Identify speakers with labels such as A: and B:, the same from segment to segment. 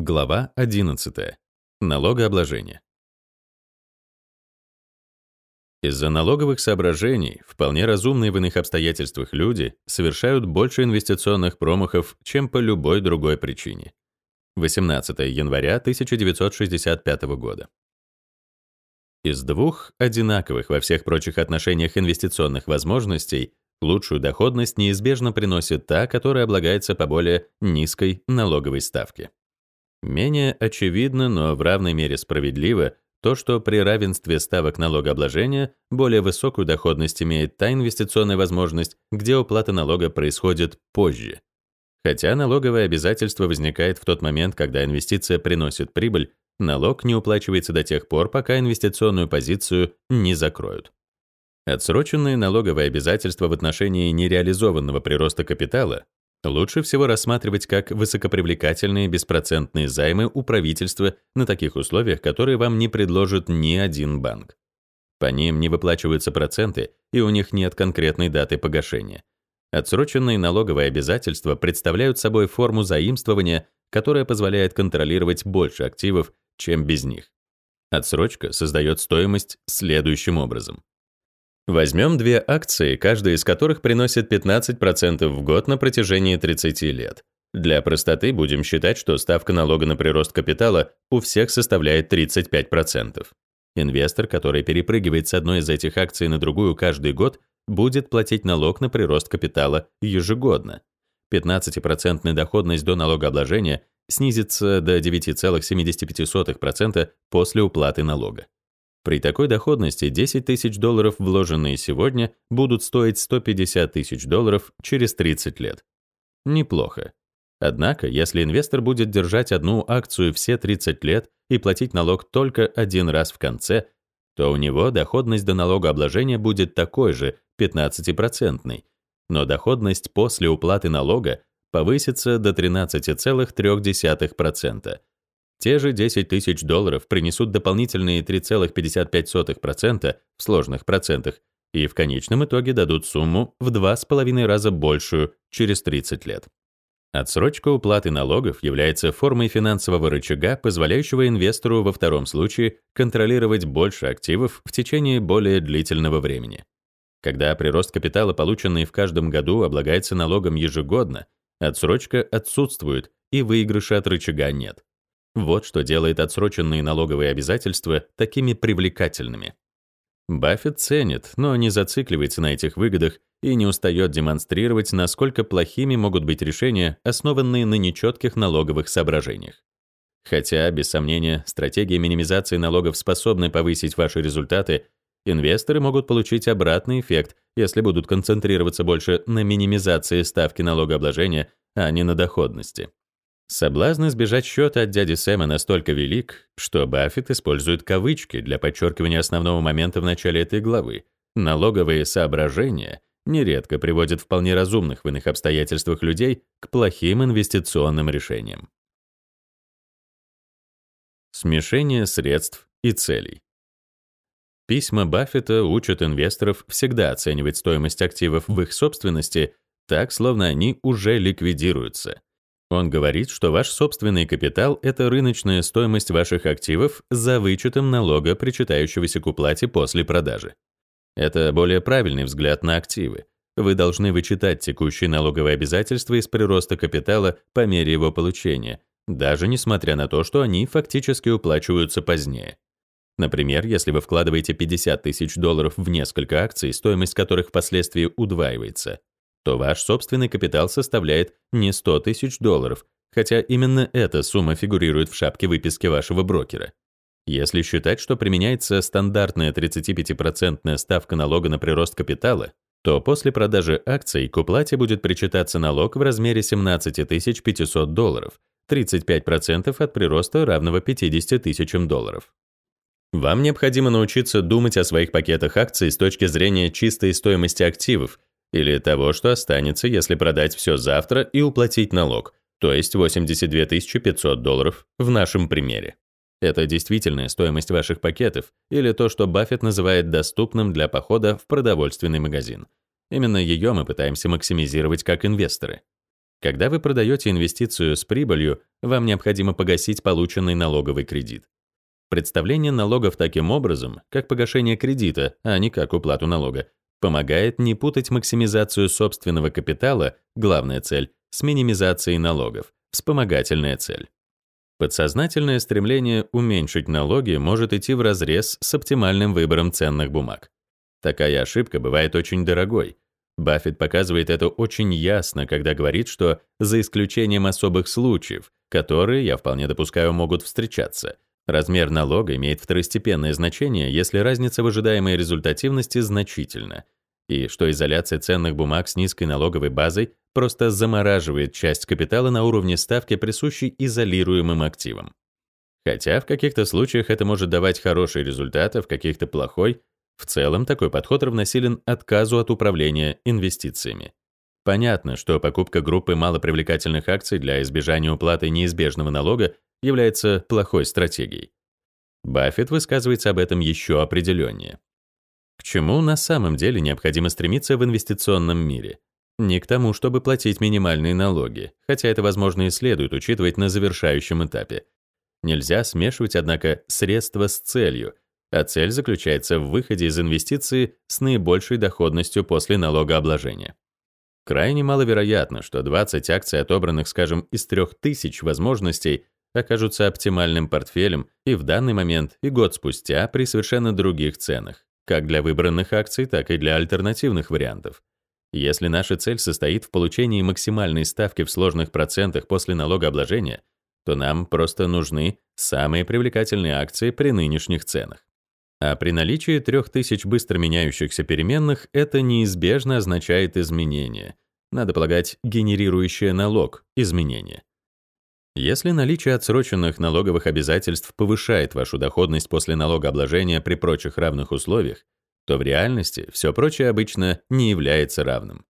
A: Глава 11. Налогообложение. Из-за налоговых соображений вполне разумные в иных обстоятельствах люди совершают больше инвестиционных промахов, чем по любой другой причине. 18 января 1965 года. Из двух одинаковых во всех прочих отношениях инвестиционных возможностей лучшую доходность неизбежно приносит та, которая облагается по более низкой налоговой ставке. Менее очевидно, но в равной мере справедливо то, что при равенстве ставок налогообложения более высокую доходность имеет та инвестиционная возможность, где уплата налога происходит позже. Хотя налоговое обязательство возникает в тот момент, когда инвестиция приносит прибыль, налог не уплачивается до тех пор, пока инвестиционную позицию не закроют. Отсроченные налоговые обязательства в отношении нереализованного прироста капитала Лучше всего рассматривать как высокопривлекательные беспроцентные займы у правительства на таких условиях, которые вам не предложит ни один банк. По ним не выплачиваются проценты, и у них нет конкретной даты погашения. Отсроченные налоговые обязательства представляют собой форму заимствования, которая позволяет контролировать больше активов, чем без них. Отсрочка создает стоимость следующим образом. Возьмем две акции, каждая из которых приносит 15% в год на протяжении 30 лет. Для простоты будем считать, что ставка налога на прирост капитала у всех составляет 35%. Инвестор, который перепрыгивает с одной из этих акций на другую каждый год, будет платить налог на прирост капитала ежегодно. 15% доходность до налогообложения снизится до 9,75% после уплаты налога. При такой доходности 10 тысяч долларов, вложенные сегодня, будут стоить 150 тысяч долларов через 30 лет. Неплохо. Однако, если инвестор будет держать одну акцию все 30 лет и платить налог только один раз в конце, то у него доходность до налогообложения будет такой же, 15-процентной, но доходность после уплаты налога повысится до 13,3%, те же 10 тысяч долларов принесут дополнительные 3,55% в сложных процентах и в конечном итоге дадут сумму в 2,5 раза большую через 30 лет. Отсрочка уплаты налогов является формой финансового рычага, позволяющего инвестору во втором случае контролировать больше активов в течение более длительного времени. Когда прирост капитала, полученный в каждом году, облагается налогом ежегодно, отсрочка отсутствует и выигрыша от рычага нет. Вот что делает отсроченные налоговые обязательства такими привлекательными. Баффет ценит, но не зацикливается на этих выгодах и не устает демонстрировать, насколько плохими могут быть решения, основанные на нечетких налоговых соображениях. Хотя, без сомнения, стратегия минимизации налогов способна повысить ваши результаты, инвесторы могут получить обратный эффект, если будут концентрироваться больше на минимизации ставки налогообложения, а не на доходности. Соблазн избежать счета от дяди Сэма настолько велик, что Баффет использует кавычки для подчеркивания основного момента в начале этой главы. Налоговые соображения нередко приводят вполне разумных в иных обстоятельствах людей к плохим инвестиционным решениям. Смешение средств и целей. Письма Баффета учат инвесторов всегда оценивать стоимость активов в их собственности так, словно они уже ликвидируются. Он говорит, что ваш собственный капитал — это рыночная стоимость ваших активов за вычетом налога, причитающегося к уплате после продажи. Это более правильный взгляд на активы. Вы должны вычитать текущие налоговые обязательства из прироста капитала по мере его получения, даже несмотря на то, что они фактически уплачиваются позднее. Например, если вы вкладываете 50 тысяч долларов в несколько акций, стоимость которых впоследствии удваивается, то ваш собственный капитал составляет не 100 тысяч долларов, хотя именно эта сумма фигурирует в шапке выписки вашего брокера. Если считать, что применяется стандартная 35% ставка налога на прирост капитала, то после продажи акций к уплате будет причитаться налог в размере 17 500 долларов, 35% от прироста равного 50 тысячам долларов. Вам необходимо научиться думать о своих пакетах акций с точки зрения чистой стоимости активов или того, что останется, если продать все завтра и уплатить налог, то есть 82 500 долларов в нашем примере. Это действительная стоимость ваших пакетов или то, что Баффет называет доступным для похода в продовольственный магазин. Именно ее мы пытаемся максимизировать как инвесторы. Когда вы продаете инвестицию с прибылью, вам необходимо погасить полученный налоговый кредит. Представление налогов таким образом, как погашение кредита, а не как уплату налога, помогает не путать максимизацию собственного капитала, главная цель, с минимизацией налогов, вспомогательная цель. Подсознательное стремление уменьшить налоги может идти вразрез с оптимальным выбором ценных бумаг. Такая ошибка бывает очень дорогой. Баффет показывает это очень ясно, когда говорит, что за исключением особых случаев, которые, я вполне допускаю, могут встречаться, размер налога имеет второстепенное значение, если разница в ожидаемой результативности значительна, и что изоляция ценных бумаг с низкой налоговой базой просто замораживает часть капитала на уровне ставки, присущей изолируемым активам. Хотя в каких-то случаях это может давать хороший результат, а в каких-то плохой, в целом такой подход равносилен отказу от управления инвестициями. Понятно, что покупка группы малопривлекательных акций для избежания уплаты неизбежного налога является плохой стратегией. Баффет высказывается об этом еще определеннее. К чему на самом деле необходимо стремиться в инвестиционном мире? Не к тому, чтобы платить минимальные налоги, хотя это, возможно, и следует учитывать на завершающем этапе. Нельзя смешивать, однако, средства с целью, а цель заключается в выходе из инвестиции с наибольшей доходностью после налогообложения. Крайне маловероятно, что 20 акций, отобранных, скажем, из 3000 возможностей, окажутся оптимальным портфелем и в данный момент, и год спустя при совершенно других ценах, как для выбранных акций, так и для альтернативных вариантов. Если наша цель состоит в получении максимальной ставки в сложных процентах после налогообложения, то нам просто нужны самые привлекательные акции при нынешних ценах. А при наличии 3000 быстро меняющихся переменных это неизбежно означает изменение. Надо полагать, генерирующее налог изменение. Если наличие отсроченных налоговых обязательств повышает вашу доходность после налогообложения при прочих равных условиях, то в реальности все прочее обычно не является равным.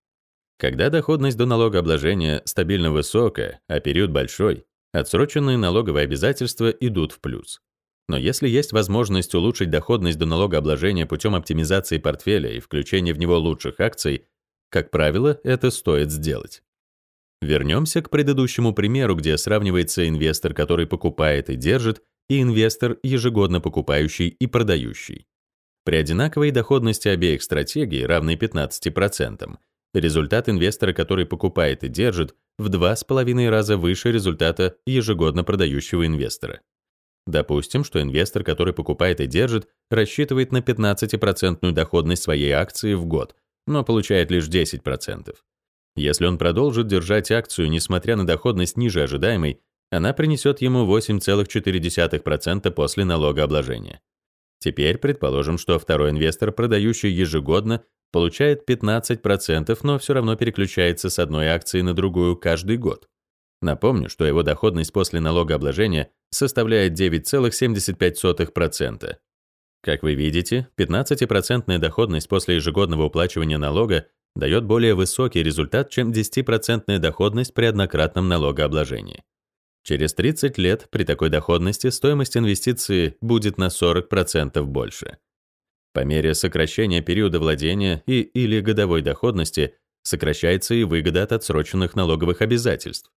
A: Когда доходность до налогообложения стабильно высокая, а период большой, отсроченные налоговые обязательства идут в плюс. Но если есть возможность улучшить доходность до налогообложения путем оптимизации портфеля и включения в него лучших акций, как правило, это стоит сделать. Вернемся к предыдущему примеру, где сравнивается инвестор, который покупает и держит, и инвестор, ежегодно покупающий и продающий. При одинаковой доходности обеих стратегий, равной 15%, результат инвестора, который покупает и держит, в 2,5 раза выше результата ежегодно продающего инвестора. Допустим, что инвестор, который покупает и держит, рассчитывает на 15% доходность своей акции в год, но получает лишь 10%. Если он продолжит держать акцию, несмотря на доходность ниже ожидаемой, она принесет ему 8,4% после налогообложения. Теперь предположим, что второй инвестор, продающий ежегодно, получает 15%, но все равно переключается с одной акции на другую каждый год. Напомню, что его доходность после налогообложения составляет 9,75%. Как вы видите, 15% доходность после ежегодного уплачивания налога дает более высокий результат, чем 10% доходность при однократном налогообложении. Через 30 лет при такой доходности стоимость инвестиции будет на 40% больше. По мере сокращения периода владения и или годовой доходности сокращается и выгода от отсроченных налоговых обязательств.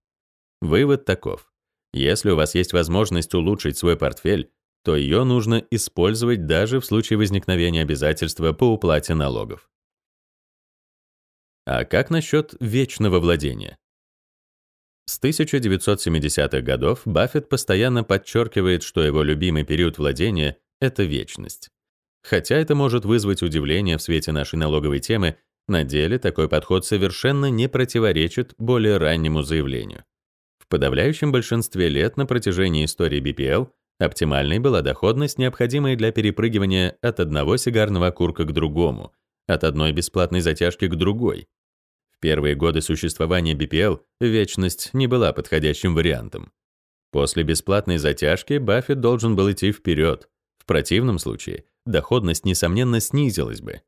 A: Вывод таков. Если у вас есть возможность улучшить свой портфель, то ее нужно использовать даже в случае возникновения обязательства по уплате налогов. А как насчет вечного владения? С 1970-х годов Баффет постоянно подчеркивает, что его любимый период владения — это вечность. Хотя это может вызвать удивление в свете нашей налоговой темы, на деле такой подход совершенно не противоречит более раннему заявлению. В подавляющем большинстве лет на протяжении истории BPL оптимальной была доходность, необходимая для перепрыгивания от одного сигарного окурка к другому, от одной бесплатной затяжки к другой, первые годы существования BPL вечность не была подходящим вариантом. После бесплатной затяжки Баффет должен был идти вперед. В противном случае доходность, несомненно, снизилась бы.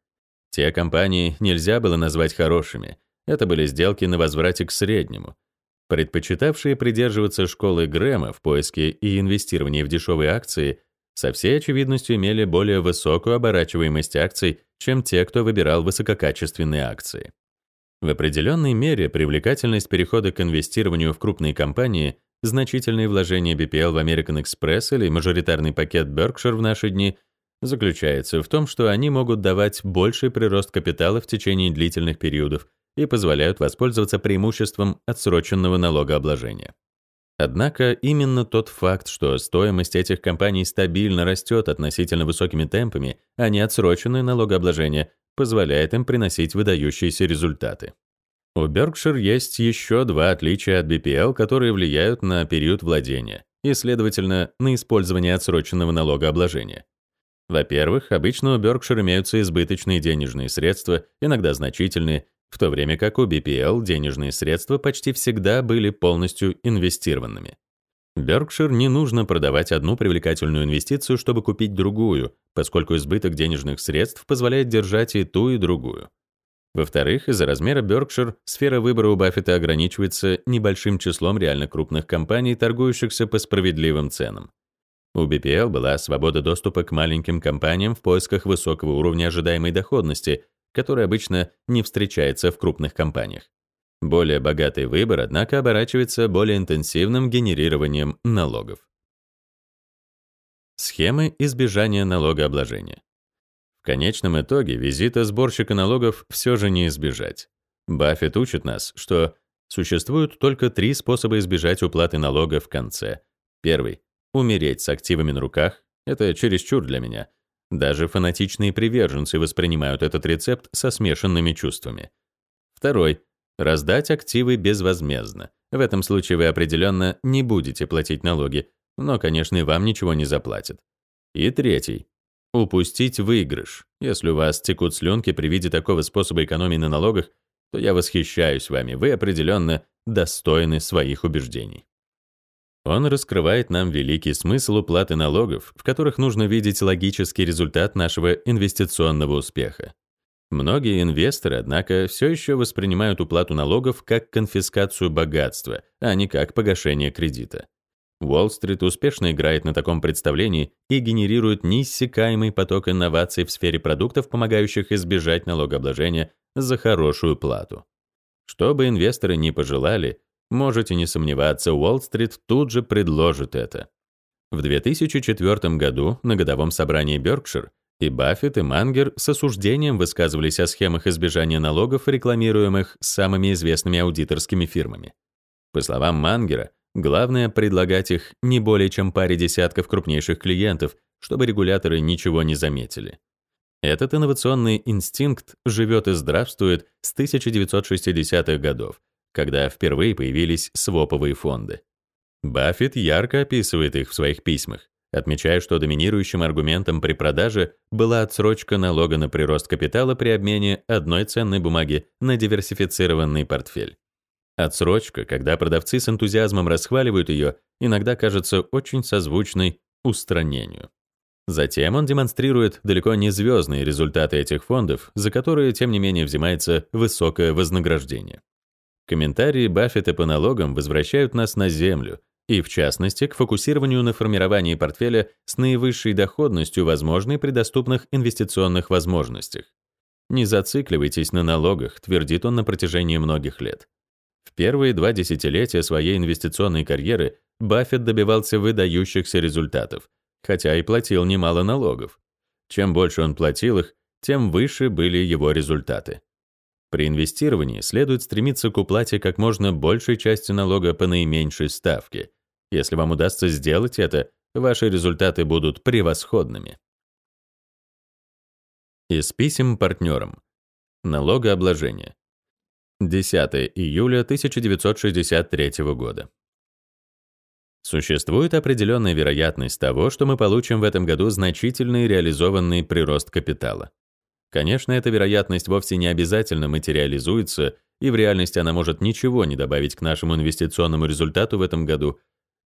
A: Те компании нельзя было назвать хорошими. Это были сделки на возврате к среднему. Предпочитавшие придерживаться школы Грэма в поиске и инвестировании в дешевые акции со всей очевидностью имели более высокую оборачиваемость акций, чем те, кто выбирал высококачественные акции. В определенной мере привлекательность перехода к инвестированию в крупные компании, значительные вложения BPL в American Express или мажоритарный пакет Berkshire в наши дни заключается в том, что они могут давать больший прирост капитала в течение длительных периодов и позволяют воспользоваться преимуществом отсроченного налогообложения. Однако именно тот факт, что стоимость этих компаний стабильно растет относительно высокими темпами, а не отсроченное налогообложение, позволяет им приносить выдающиеся результаты. У Berkshire есть еще два отличия от BPL, которые влияют на период владения и, следовательно, на использование отсроченного налогообложения. Во-первых, обычно у Berkshire имеются избыточные денежные средства, иногда значительные, в то время как у BPL денежные средства почти всегда были полностью инвестированными. Berkshire не нужно продавать одну привлекательную инвестицию, чтобы купить другую, поскольку избыток денежных средств позволяет держать и ту, и другую. Во-вторых, из-за размера Berkshire сфера выбора у Баффета ограничивается небольшим числом реально крупных компаний, торгующихся по справедливым ценам. У BPL была свобода доступа к маленьким компаниям в поисках высокого уровня ожидаемой доходности, который обычно не встречается в крупных компаниях. Более богатый выбор, однако, оборачивается более интенсивным генерированием налогов. Схемы избежания налогообложения. В конечном итоге визита сборщика налогов все же не избежать. Баффет учит нас, что существуют только три способа избежать уплаты налога в конце. Первый — умереть с активами на руках. Это чересчур для меня — даже фанатичные приверженцы воспринимают этот рецепт со смешанными чувствами. Второй — раздать активы безвозмездно. В этом случае вы определенно не будете платить налоги, но, конечно, и вам ничего не заплатят. И третий — упустить выигрыш. Если у вас текут слюнки при виде такого способа экономии на налогах, то я восхищаюсь вами, вы определенно достойны своих убеждений. Он раскрывает нам великий смысл уплаты налогов, в которых нужно видеть логический результат нашего инвестиционного успеха. Многие инвесторы, однако, все еще воспринимают уплату налогов как конфискацию богатства, а не как погашение кредита. Уолл-стрит успешно играет на таком представлении и генерирует неиссякаемый поток инноваций в сфере продуктов, помогающих избежать налогообложения за хорошую плату. Что бы инвесторы ни пожелали, Можете не сомневаться, Уолл-стрит тут же предложит это. В 2004 году на годовом собрании Berkshire и Баффет, и Мангер с осуждением высказывались о схемах избежания налогов, рекламируемых самыми известными аудиторскими фирмами. По словам Мангера, главное — предлагать их не более чем паре десятков крупнейших клиентов, чтобы регуляторы ничего не заметили. Этот инновационный инстинкт живет и здравствует с 1960-х годов, когда впервые появились своповые фонды. Баффет ярко описывает их в своих письмах, отмечая, что доминирующим аргументом при продаже была отсрочка налога на прирост капитала при обмене одной ценной бумаги на диверсифицированный портфель. Отсрочка, когда продавцы с энтузиазмом расхваливают ее, иногда кажется очень созвучной устранению. Затем он демонстрирует далеко не звездные результаты этих фондов, за которые, тем не менее, взимается высокое вознаграждение. Комментарии Баффета по налогам возвращают нас на землю, и в частности к фокусированию на формировании портфеля с наивысшей доходностью, возможной при доступных инвестиционных возможностях. Не зацикливайтесь на налогах, твердит он на протяжении многих лет. В первые два десятилетия своей инвестиционной карьеры Баффет добивался выдающихся результатов, хотя и платил немало налогов. Чем больше он платил их, тем выше были его результаты. При инвестировании следует стремиться к уплате как можно большей части налога по наименьшей ставке. Если вам удастся сделать это, ваши результаты будут превосходными. Из писем партнерам. Налогообложение. 10 июля 1963 года. Существует определенная вероятность того, что мы получим в этом году значительный реализованный прирост капитала. Конечно, эта вероятность вовсе не обязательно материализуется, и в реальности она может ничего не добавить к нашему инвестиционному результату в этом году.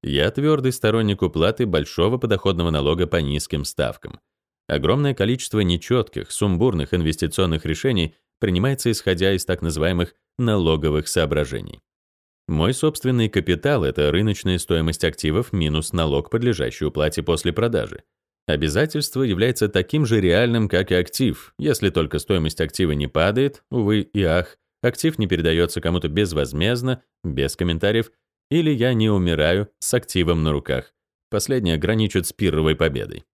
A: Я твердый сторонник уплаты большого подоходного налога по низким ставкам. Огромное количество нечетких, сумбурных инвестиционных решений принимается исходя из так называемых налоговых соображений. Мой собственный капитал — это рыночная стоимость активов минус налог, подлежащий уплате после продажи. Обязательство является таким же реальным, как и актив, если только стоимость актива не падает, увы и ах, актив не передается кому-то безвозмездно, без комментариев, или я не умираю с активом на руках. Последнее граничит с пирровой победой.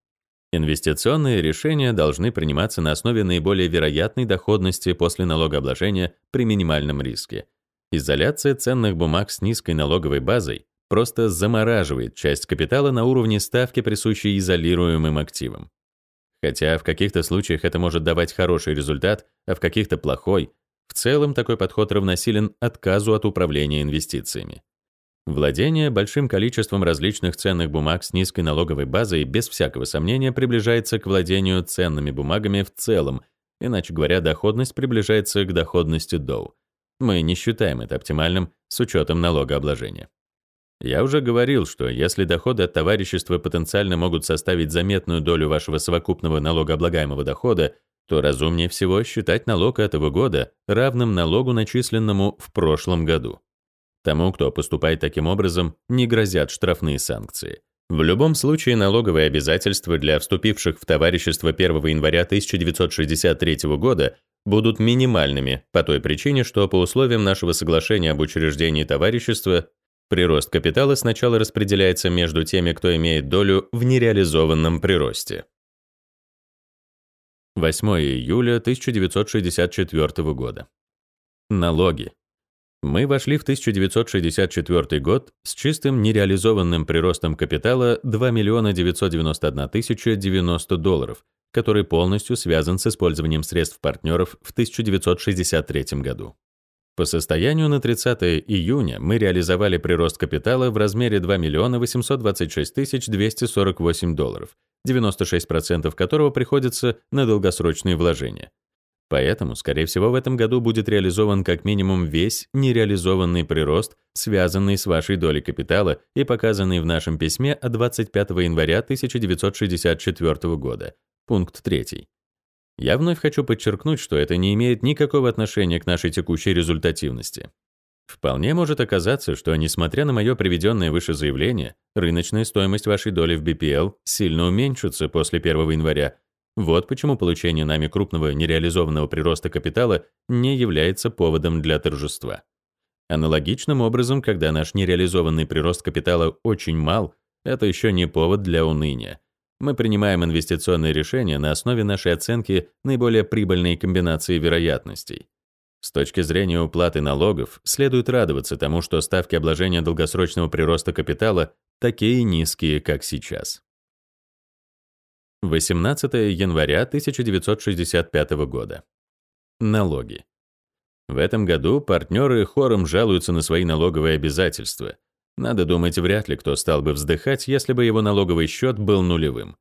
A: Инвестиционные решения должны приниматься на основе наиболее вероятной доходности после налогообложения при минимальном риске. Изоляция ценных бумаг с низкой налоговой базой просто замораживает часть капитала на уровне ставки, присущей изолируемым активам. Хотя в каких-то случаях это может давать хороший результат, а в каких-то плохой, в целом такой подход равносилен отказу от управления инвестициями. Владение большим количеством различных ценных бумаг с низкой налоговой базой без всякого сомнения приближается к владению ценными бумагами в целом, иначе говоря, доходность приближается к доходности Доу. Мы не считаем это оптимальным с учетом налогообложения. Я уже говорил, что если доходы от товарищества потенциально могут составить заметную долю вашего совокупного налогооблагаемого дохода, то разумнее всего считать налог этого года равным налогу, начисленному в прошлом году. Тому, кто поступает таким образом, не грозят штрафные санкции. В любом случае налоговые обязательства для вступивших в товарищество 1 января 1963 года будут минимальными по той причине, что по условиям нашего соглашения об учреждении товарищества Прирост капитала сначала распределяется между теми, кто имеет долю в нереализованном приросте. 8 июля 1964 года. Налоги. Мы вошли в 1964 год с чистым нереализованным приростом капитала 2 миллиона 991 тысяча 90 долларов, который полностью связан с использованием средств партнеров в 1963 году. По состоянию на 30 июня мы реализовали прирост капитала в размере 2 миллиона 826 тысяч 248 долларов, 96% которого приходится на долгосрочные вложения. Поэтому, скорее всего, в этом году будет реализован как минимум весь нереализованный прирост, связанный с вашей долей капитала и показанный в нашем письме от 25 января 1964 года, пункт 3. Я вновь хочу подчеркнуть, что это не имеет никакого отношения к нашей текущей результативности. Вполне может оказаться, что, несмотря на мое приведенное выше заявление, рыночная стоимость вашей доли в BPL сильно уменьшится после 1 января. Вот почему получение нами крупного нереализованного прироста капитала не является поводом для торжества. Аналогичным образом, когда наш нереализованный прирост капитала очень мал, это еще не повод для уныния. Мы принимаем инвестиционные решения на основе нашей оценки наиболее прибыльной комбинации вероятностей. С точки зрения уплаты налогов, следует радоваться тому, что ставки обложения долгосрочного прироста капитала такие низкие, как сейчас. 18 января 1965 года. Налоги. В этом году партнеры хором жалуются на свои налоговые обязательства – надо думать, вряд ли кто стал бы вздыхать, если бы его налоговый счет был нулевым.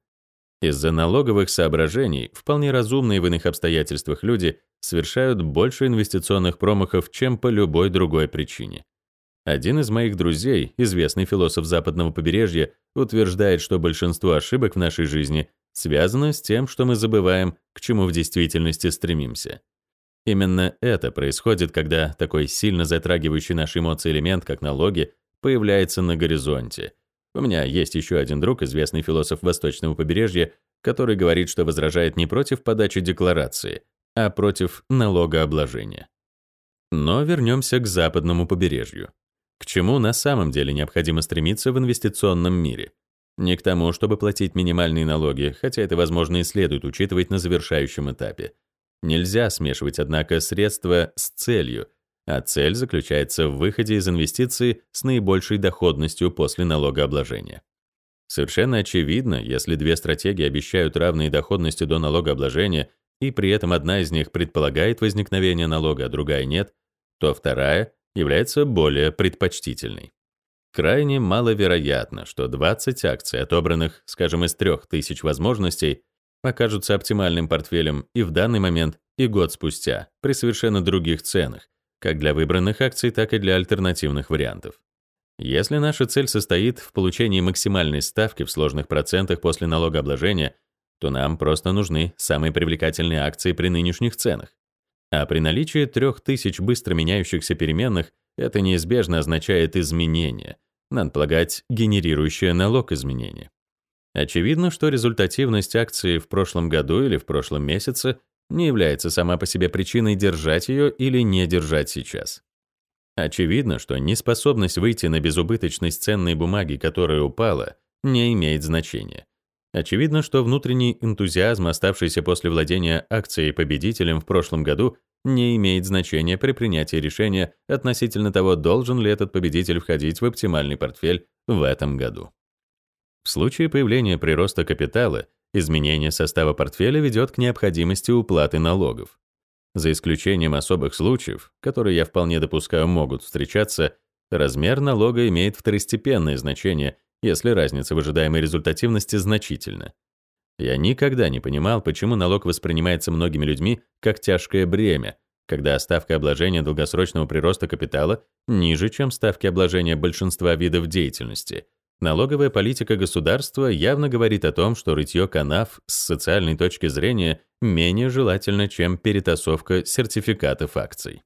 A: Из-за налоговых соображений вполне разумные в иных обстоятельствах люди совершают больше инвестиционных промахов, чем по любой другой причине. Один из моих друзей, известный философ западного побережья, утверждает, что большинство ошибок в нашей жизни связано с тем, что мы забываем, к чему в действительности стремимся. Именно это происходит, когда такой сильно затрагивающий наши эмоции элемент, как налоги, появляется на горизонте. У меня есть еще один друг, известный философ Восточного побережья, который говорит, что возражает не против подачи декларации, а против налогообложения. Но вернемся к западному побережью. К чему на самом деле необходимо стремиться в инвестиционном мире? Не к тому, чтобы платить минимальные налоги, хотя это, возможно, и следует учитывать на завершающем этапе. Нельзя смешивать, однако, средства с целью — а цель заключается в выходе из инвестиций с наибольшей доходностью после налогообложения. Совершенно очевидно, если две стратегии обещают равные доходности до налогообложения, и при этом одна из них предполагает возникновение налога, а другая нет, то вторая является более предпочтительной. Крайне маловероятно, что 20 акций, отобранных, скажем, из 3000 возможностей, окажутся оптимальным портфелем и в данный момент, и год спустя, при совершенно других ценах, как для выбранных акций, так и для альтернативных вариантов. Если наша цель состоит в получении максимальной ставки в сложных процентах после налогообложения, то нам просто нужны самые привлекательные акции при нынешних ценах. А при наличии 3000 быстро меняющихся переменных это неизбежно означает изменение, надо полагать, генерирующее налог изменения. Очевидно, что результативность акции в прошлом году или в прошлом месяце не является сама по себе причиной держать ее или не держать сейчас. Очевидно, что неспособность выйти на безубыточность ценной бумаги, которая упала, не имеет значения. Очевидно, что внутренний энтузиазм, оставшийся после владения акцией победителем в прошлом году, не имеет значения при принятии решения относительно того, должен ли этот победитель входить в оптимальный портфель в этом году. В случае появления прироста капитала, изменение состава портфеля ведет к необходимости уплаты налогов. За исключением особых случаев, которые я вполне допускаю могут встречаться, размер налога имеет второстепенное значение, если разница в ожидаемой результативности значительна. Я никогда не понимал, почему налог воспринимается многими людьми как тяжкое бремя, когда ставка обложения долгосрочного прироста капитала ниже, чем ставки обложения большинства видов деятельности — Налоговая политика государства явно говорит о том, что рытье канав с социальной точки зрения менее желательно, чем перетасовка сертификатов акций.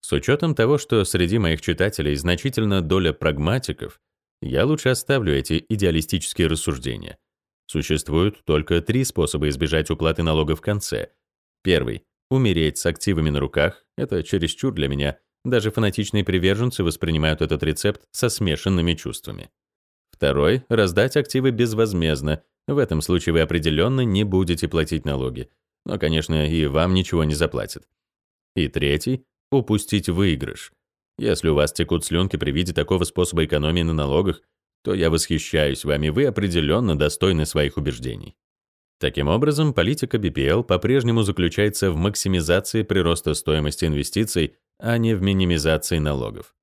A: С учетом того, что среди моих читателей значительно доля прагматиков, я лучше оставлю эти идеалистические рассуждения. Существуют только три способа избежать уплаты налога в конце. Первый — умереть с активами на руках. Это чересчур для меня. Даже фанатичные приверженцы воспринимают этот рецепт со смешанными чувствами. Второй — раздать активы безвозмездно. В этом случае вы определенно не будете платить налоги. Но, конечно, и вам ничего не заплатят. И третий — упустить выигрыш. Если у вас текут слюнки при виде такого способа экономии на налогах, то я восхищаюсь вами, вы определенно достойны своих убеждений. Таким образом, политика BPL по-прежнему заключается в максимизации прироста стоимости инвестиций, а не в минимизации налогов.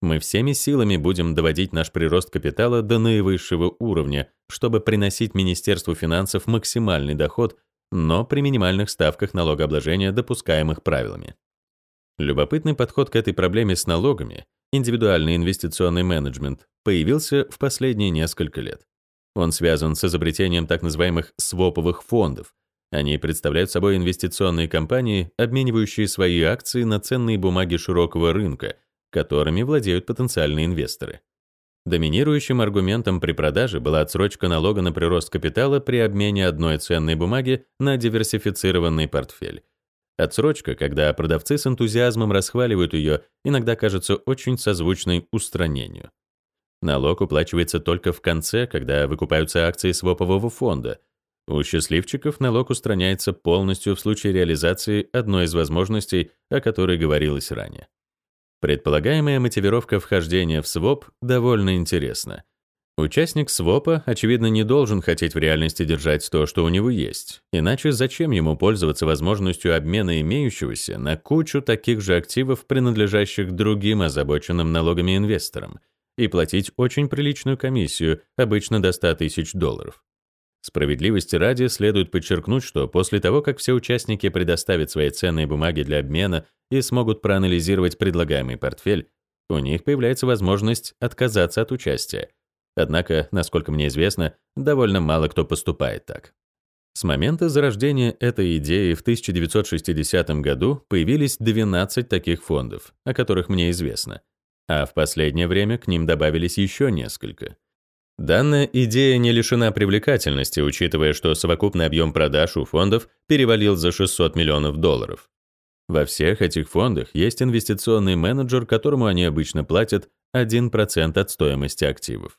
A: Мы всеми силами будем доводить наш прирост капитала до наивысшего уровня, чтобы приносить Министерству финансов максимальный доход, но при минимальных ставках налогообложения, допускаемых правилами. Любопытный подход к этой проблеме с налогами, индивидуальный инвестиционный менеджмент, появился в последние несколько лет. Он связан с изобретением так называемых своповых фондов. Они представляют собой инвестиционные компании, обменивающие свои акции на ценные бумаги широкого рынка – которыми владеют потенциальные инвесторы. Доминирующим аргументом при продаже была отсрочка налога на прирост капитала при обмене одной ценной бумаги на диверсифицированный портфель. Отсрочка, когда продавцы с энтузиазмом расхваливают ее, иногда кажется очень созвучной устранению. Налог уплачивается только в конце, когда выкупаются акции свопового фонда. У счастливчиков налог устраняется полностью в случае реализации одной из возможностей, о которой говорилось ранее. Предполагаемая мотивировка вхождения в своп довольно интересна. Участник свопа, очевидно, не должен хотеть в реальности держать то, что у него есть. Иначе зачем ему пользоваться возможностью обмена имеющегося на кучу таких же активов, принадлежащих другим озабоченным налогами инвесторам, и платить очень приличную комиссию, обычно до 100 тысяч долларов? Справедливости ради следует подчеркнуть, что после того, как все участники предоставят свои ценные бумаги для обмена и смогут проанализировать предлагаемый портфель, у них появляется возможность отказаться от участия. Однако, насколько мне известно, довольно мало кто поступает так. С момента зарождения этой идеи в 1960 году появились 12 таких фондов, о которых мне известно, а в последнее время к ним добавились еще несколько. Данная идея не лишена привлекательности, учитывая, что совокупный объем продаж у фондов перевалил за 600 миллионов долларов. Во всех этих фондах есть инвестиционный менеджер, которому они обычно платят 1% от стоимости активов.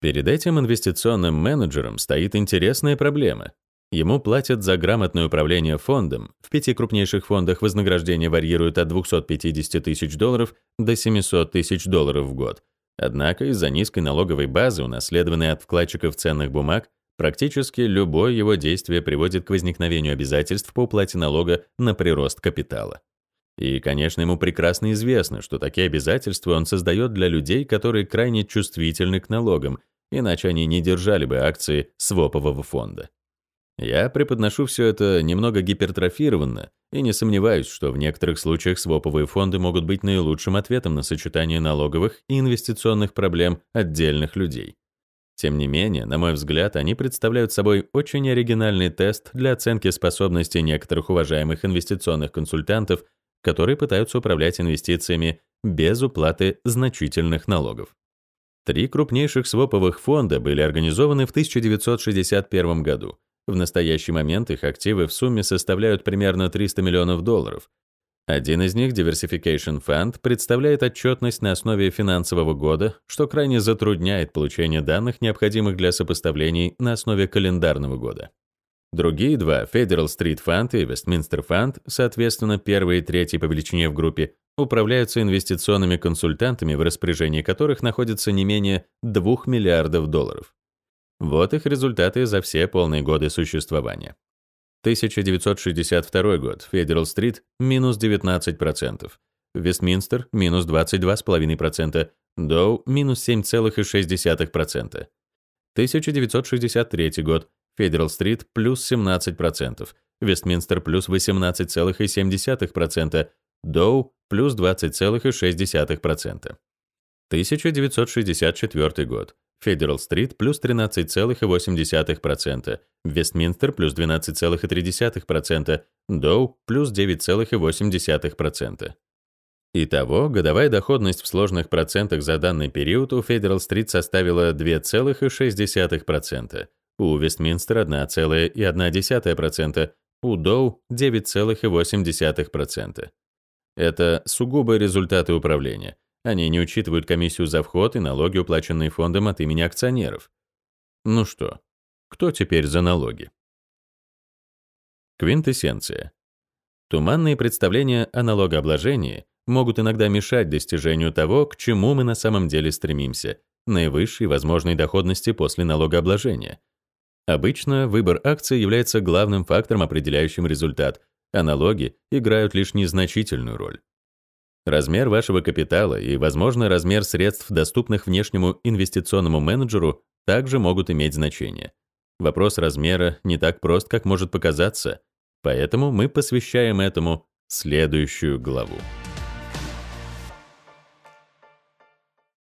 A: Перед этим инвестиционным менеджером стоит интересная проблема. Ему платят за грамотное управление фондом. В пяти крупнейших фондах вознаграждение варьирует от 250 тысяч долларов до 700 тысяч долларов в год – Однако из-за низкой налоговой базы, унаследованной от вкладчиков ценных бумаг, практически любое его действие приводит к возникновению обязательств по уплате налога на прирост капитала. И, конечно, ему прекрасно известно, что такие обязательства он создает для людей, которые крайне чувствительны к налогам, иначе они не держали бы акции свопового фонда. Я преподношу все это немного гипертрофированно и не сомневаюсь, что в некоторых случаях своповые фонды могут быть наилучшим ответом на сочетание налоговых и инвестиционных проблем отдельных людей. Тем не менее, на мой взгляд, они представляют собой очень оригинальный тест для оценки способностей некоторых уважаемых инвестиционных консультантов, которые пытаются управлять инвестициями без уплаты значительных налогов. Три крупнейших своповых фонда были организованы в 1961 году В настоящий момент их активы в сумме составляют примерно 300 миллионов долларов. Один из них, Diversification Fund, представляет отчетность на основе финансового года, что крайне затрудняет получение данных, необходимых для сопоставлений на основе календарного года. Другие два, Federal Street Fund и Westminster Fund, соответственно, первый и третий по величине в группе, управляются инвестиционными консультантами, в распоряжении которых находится не менее 2 миллиардов долларов. Вот их результаты за все полные годы существования. 1962 год, Федерал Стрит – минус 19%, Вестминстер – минус 22,5%, Доу – минус 7,6%. 1963 год, Федерал Стрит – плюс 17%, Вестминстер – плюс 18,7%, Доу – плюс 20,6%. 1964 год, Федерал-стрит плюс 13,8%, Вестминстер плюс 12,3%, Доу плюс 9,8%. Итого, годовая доходность в сложных процентах за данный период у Федерал-стрит составила 2,6%, у Вестминстера 1,1%, у Доу 9,8%. Это сугубо результаты управления – они не учитывают комиссию за вход и налоги, уплаченные фондом от имени акционеров. Ну что, кто теперь за налоги? Квинтэссенция. Туманные представления о налогообложении могут иногда мешать достижению того, к чему мы на самом деле стремимся – наивысшей возможной доходности после налогообложения. Обычно выбор акций является главным фактором, определяющим результат, а налоги играют лишь незначительную роль. Размер вашего капитала и, возможно, размер средств, доступных внешнему инвестиционному менеджеру, также могут иметь значение. Вопрос размера не так прост, как может показаться, поэтому мы посвящаем этому следующую главу.